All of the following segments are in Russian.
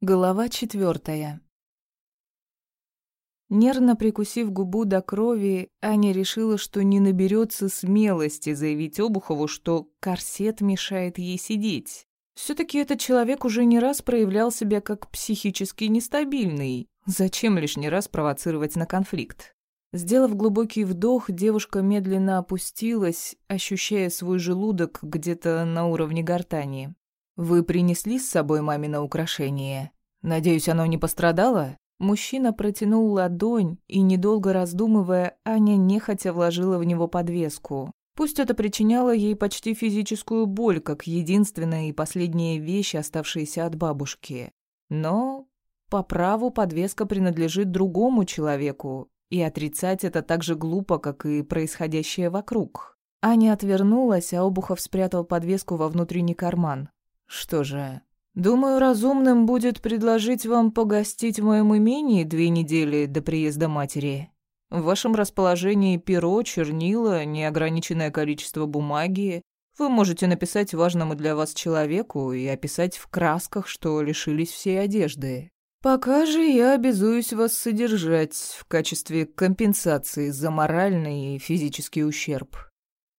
Глава четвертая. Нервно прикусив губу до крови, Аня решила, что не наберется смелости заявить Обухову, что корсет мешает ей сидеть. все таки этот человек уже не раз проявлял себя как психически нестабильный. Зачем лишний раз провоцировать на конфликт? Сделав глубокий вдох, девушка медленно опустилась, ощущая свой желудок где-то на уровне гортани. «Вы принесли с собой мамино украшение? Надеюсь, оно не пострадало?» Мужчина протянул ладонь, и, недолго раздумывая, Аня нехотя вложила в него подвеску. Пусть это причиняло ей почти физическую боль, как единственная и последняя вещь, оставшаяся от бабушки. Но по праву подвеска принадлежит другому человеку, и отрицать это так же глупо, как и происходящее вокруг. Аня отвернулась, а Обухов спрятал подвеску во внутренний карман. Что же, думаю, разумным будет предложить вам погостить в моем имении две недели до приезда матери. В вашем расположении перо, чернила, неограниченное количество бумаги. Вы можете написать важному для вас человеку и описать в красках, что лишились всей одежды. Пока же я обязуюсь вас содержать в качестве компенсации за моральный и физический ущерб.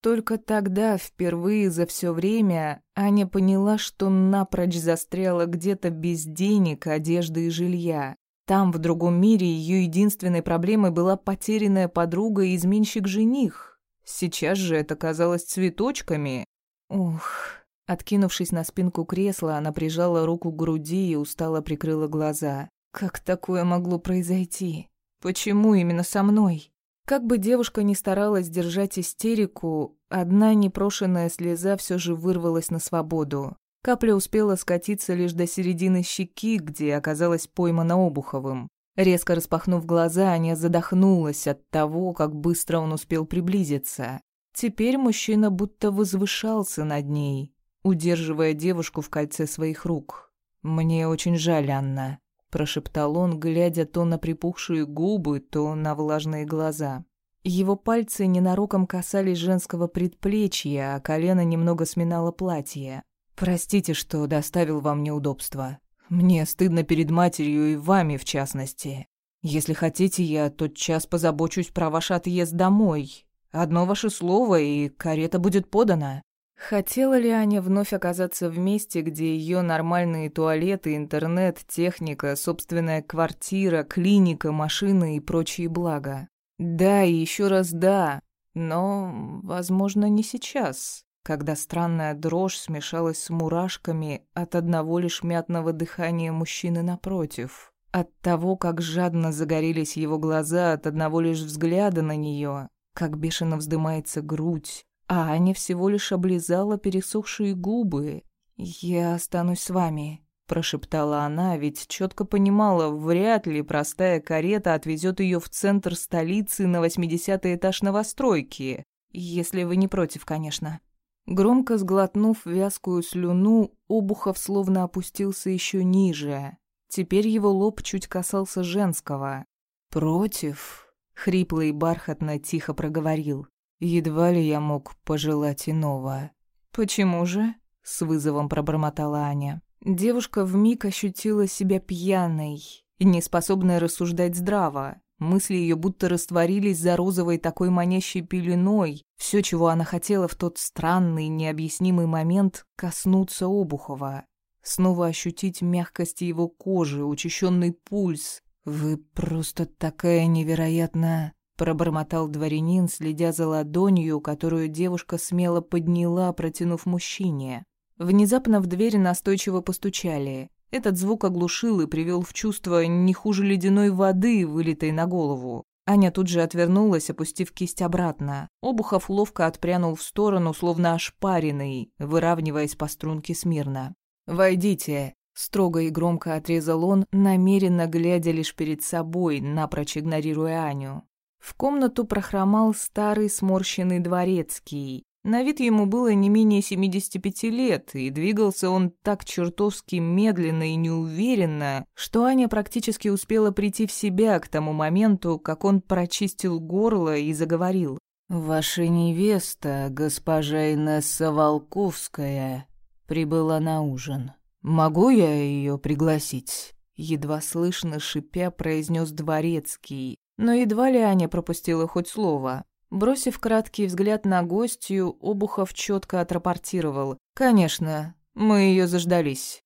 Только тогда, впервые за все время, Аня поняла, что напрочь застряла где-то без денег, одежды и жилья. Там, в другом мире, ее единственной проблемой была потерянная подруга и изменщик-жених. Сейчас же это казалось цветочками. Ух... Откинувшись на спинку кресла, она прижала руку к груди и устало прикрыла глаза. Как такое могло произойти? Почему именно со мной? Как бы девушка ни старалась держать истерику, одна непрошенная слеза все же вырвалась на свободу. Капля успела скатиться лишь до середины щеки, где оказалась поймана Обуховым. Резко распахнув глаза, Аня задохнулась от того, как быстро он успел приблизиться. Теперь мужчина будто возвышался над ней, удерживая девушку в кольце своих рук. «Мне очень жаль, Анна», прошептал он, глядя то на припухшие губы, то на влажные глаза. Его пальцы ненароком касались женского предплечья, а колено немного сминало платье. «Простите, что доставил вам неудобства. Мне стыдно перед матерью и вами, в частности. Если хотите, я тотчас позабочусь про ваш отъезд домой. Одно ваше слово, и карета будет подана». Хотела ли Аня вновь оказаться в месте, где ее нормальные туалеты, интернет, техника, собственная квартира, клиника, машины и прочие блага? Да, и еще раз да, но, возможно, не сейчас, когда странная дрожь смешалась с мурашками от одного лишь мятного дыхания мужчины напротив, от того, как жадно загорелись его глаза от одного лишь взгляда на нее, как бешено вздымается грудь, а Аня всего лишь облизала пересохшие губы. «Я останусь с вами», — прошептала она, ведь четко понимала, вряд ли простая карета отвезет ее в центр столицы на восьмидесятый этаж новостройки, если вы не против, конечно. Громко сглотнув вязкую слюну, Обухов словно опустился еще ниже. Теперь его лоб чуть касался женского. «Против?» — хрипло и бархатно тихо проговорил. Едва ли я мог пожелать иного. «Почему же?» — с вызовом пробормотала Аня. Девушка вмиг ощутила себя пьяной, неспособной рассуждать здраво. Мысли ее будто растворились за розовой такой манящей пеленой. Все, чего она хотела в тот странный, необъяснимый момент — коснуться Обухова. Снова ощутить мягкость его кожи, учащенный пульс. «Вы просто такая невероятно...» Пробормотал дворянин, следя за ладонью, которую девушка смело подняла, протянув мужчине. Внезапно в дверь настойчиво постучали. Этот звук оглушил и привел в чувство не хуже ледяной воды, вылитой на голову. Аня тут же отвернулась, опустив кисть обратно. Обухов ловко отпрянул в сторону, словно ошпаренный, выравниваясь по струнке смирно. «Войдите», — строго и громко отрезал он, намеренно глядя лишь перед собой, напрочь игнорируя Аню. В комнату прохромал старый сморщенный дворецкий. На вид ему было не менее 75 лет, и двигался он так чертовски медленно и неуверенно, что Аня практически успела прийти в себя к тому моменту, как он прочистил горло и заговорил. «Ваша невеста, госпожа Инесса Волковская, прибыла на ужин. «Могу я ее пригласить?» Едва слышно, шипя, произнес дворецкий, но едва ли Аня пропустила хоть слово. Бросив краткий взгляд на гостью, Обухов четко отрапортировал. «Конечно, мы ее заждались».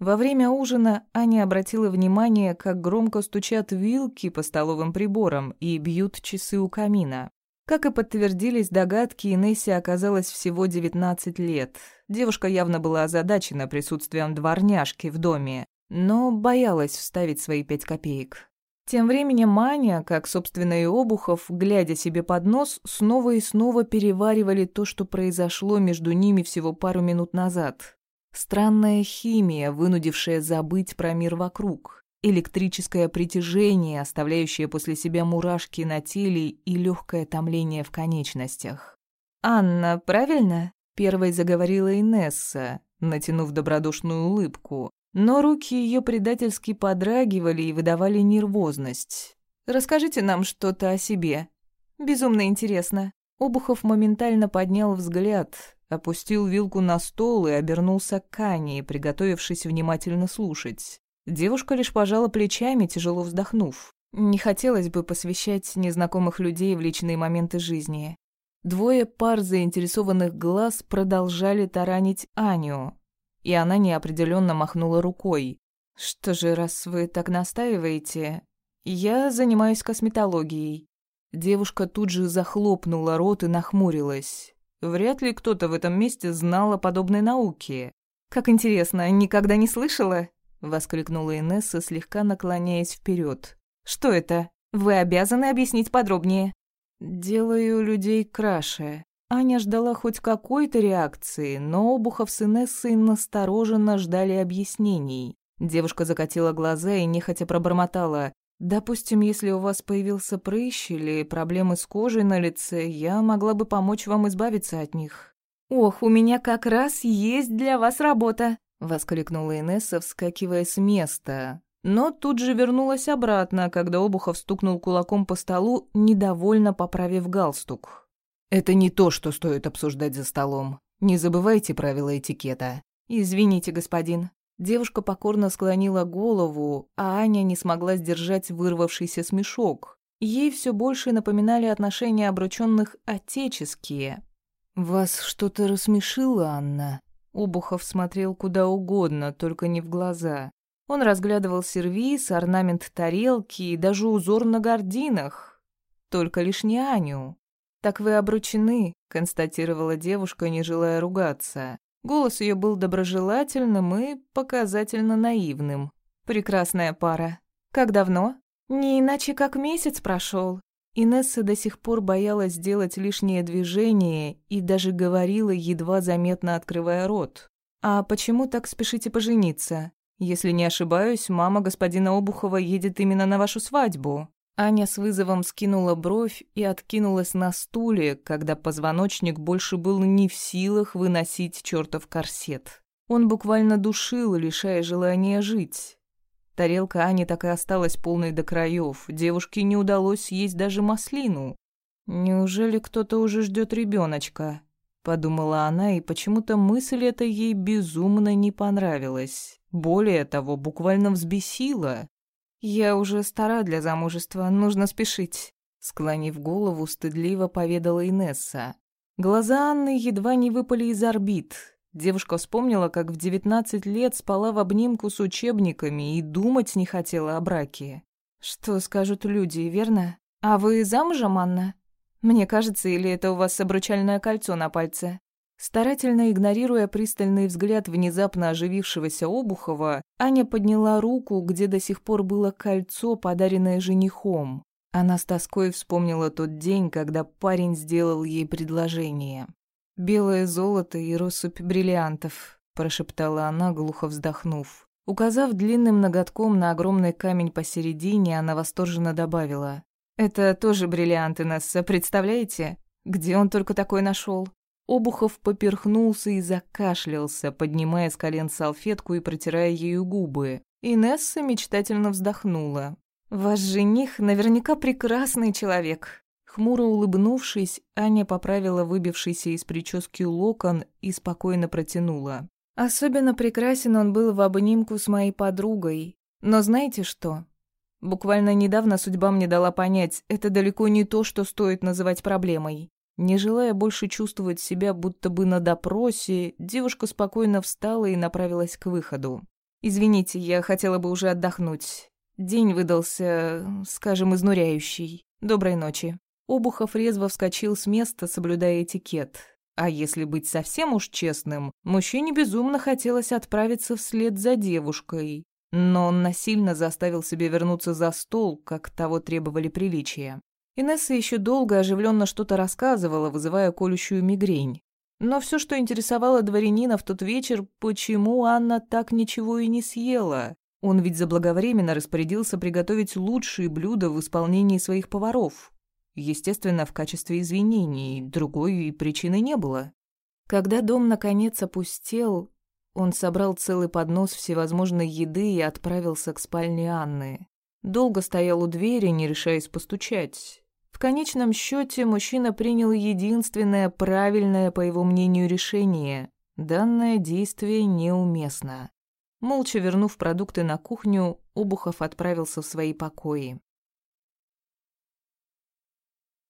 Во время ужина Аня обратила внимание, как громко стучат вилки по столовым приборам и бьют часы у камина. Как и подтвердились догадки, Инессе оказалось всего 19 лет. Девушка явно была озадачена присутствием дворняжки в доме, но боялась вставить свои пять копеек. Тем временем Маня, как собственно и Обухов, глядя себе под нос, снова и снова переваривали то, что произошло между ними всего пару минут назад. Странная химия, вынудившая забыть про мир вокруг. Электрическое притяжение, оставляющее после себя мурашки на теле и легкое томление в конечностях. «Анна, правильно?» — первой заговорила Инесса, натянув добродушную улыбку, но руки ее предательски подрагивали и выдавали нервозность. «Расскажите нам что-то о себе. Безумно интересно». Обухов моментально поднял взгляд, опустил вилку на стол и обернулся к Ане, приготовившись внимательно слушать. Девушка лишь пожала плечами, тяжело вздохнув. Не хотелось бы посвящать незнакомых людей в личные моменты жизни. Двое пар заинтересованных глаз продолжали таранить Аню, и она неопределенно махнула рукой. «Что же, раз вы так настаиваете, я занимаюсь косметологией». Девушка тут же захлопнула рот и нахмурилась. Вряд ли кто-то в этом месте знал о подобной науке. «Как интересно, никогда не слышала?» — воскликнула Инесса, слегка наклоняясь вперед. «Что это? Вы обязаны объяснить подробнее». «Делаю людей краше», Аня ждала хоть какой-то реакции, но Обухов с Инессой настороженно ждали объяснений. Девушка закатила глаза и нехотя пробормотала. «Допустим, если у вас появился прыщ или проблемы с кожей на лице, я могла бы помочь вам избавиться от них». «Ох, у меня как раз есть для вас работа!» — воскликнула Инесса, вскакивая с места. Но тут же вернулась обратно, когда Обухов стукнул кулаком по столу, недовольно поправив галстук. Это не то, что стоит обсуждать за столом. Не забывайте правила этикета. Извините, господин. Девушка покорно склонила голову, а Аня не смогла сдержать вырвавшийся смешок. Ей все больше напоминали отношения обрученных отеческие. «Вас что-то рассмешило, Анна?» Обухов смотрел куда угодно, только не в глаза. Он разглядывал сервиз, орнамент тарелки и даже узор на гординах. Только лишь не Аню. «Так вы обручены», — констатировала девушка, не желая ругаться. Голос ее был доброжелательным и показательно наивным. «Прекрасная пара. Как давно?» «Не иначе, как месяц прошел. Инесса до сих пор боялась сделать лишнее движение и даже говорила, едва заметно открывая рот. «А почему так спешите пожениться? Если не ошибаюсь, мама господина Обухова едет именно на вашу свадьбу». Аня с вызовом скинула бровь и откинулась на стуле, когда позвоночник больше был не в силах выносить чертов корсет. Он буквально душил, лишая желания жить. Тарелка Ани так и осталась полной до краев. Девушке не удалось съесть даже маслину. «Неужели кто-то уже ждет ребеночка? подумала она, и почему-то мысль эта ей безумно не понравилась. Более того, буквально взбесила. «Я уже стара для замужества, нужно спешить», — склонив голову, стыдливо поведала Инесса. Глаза Анны едва не выпали из орбит. Девушка вспомнила, как в девятнадцать лет спала в обнимку с учебниками и думать не хотела о браке. «Что скажут люди, верно? А вы замужем, Анна? Мне кажется, или это у вас обручальное кольцо на пальце?» Старательно игнорируя пристальный взгляд внезапно оживившегося Обухова, Аня подняла руку, где до сих пор было кольцо, подаренное женихом. Она с тоской вспомнила тот день, когда парень сделал ей предложение. «Белое золото и россыпь бриллиантов», – прошептала она, глухо вздохнув. Указав длинным ноготком на огромный камень посередине, она восторженно добавила. «Это тоже бриллианты, Несса, представляете? Где он только такой нашел? Обухов поперхнулся и закашлялся, поднимая с колен салфетку и протирая ею губы. Инесса мечтательно вздохнула. «Ваш жених наверняка прекрасный человек». Хмуро улыбнувшись, Аня поправила выбившийся из прически локон и спокойно протянула. Особенно прекрасен он был в обнимку с моей подругой. Но знаете что? Буквально недавно судьба мне дала понять, это далеко не то, что стоит называть проблемой. Не желая больше чувствовать себя будто бы на допросе, девушка спокойно встала и направилась к выходу. «Извините, я хотела бы уже отдохнуть. День выдался, скажем, изнуряющий. Доброй ночи». Обухов резво вскочил с места, соблюдая этикет. А если быть совсем уж честным, мужчине безумно хотелось отправиться вслед за девушкой. Но он насильно заставил себя вернуться за стол, как того требовали приличия. Инесса еще долго оживленно что-то рассказывала, вызывая колющую мигрень. Но все, что интересовало дворянина в тот вечер, почему Анна так ничего и не съела? Он ведь заблаговременно распорядился приготовить лучшие блюда в исполнении своих поваров. Естественно, в качестве извинений, другой причины не было. Когда дом наконец опустел, он собрал целый поднос всевозможной еды и отправился к спальне Анны. Долго стоял у двери, не решаясь постучать. В конечном счете мужчина принял единственное правильное, по его мнению, решение. Данное действие неуместно. Молча вернув продукты на кухню, Обухов отправился в свои покои.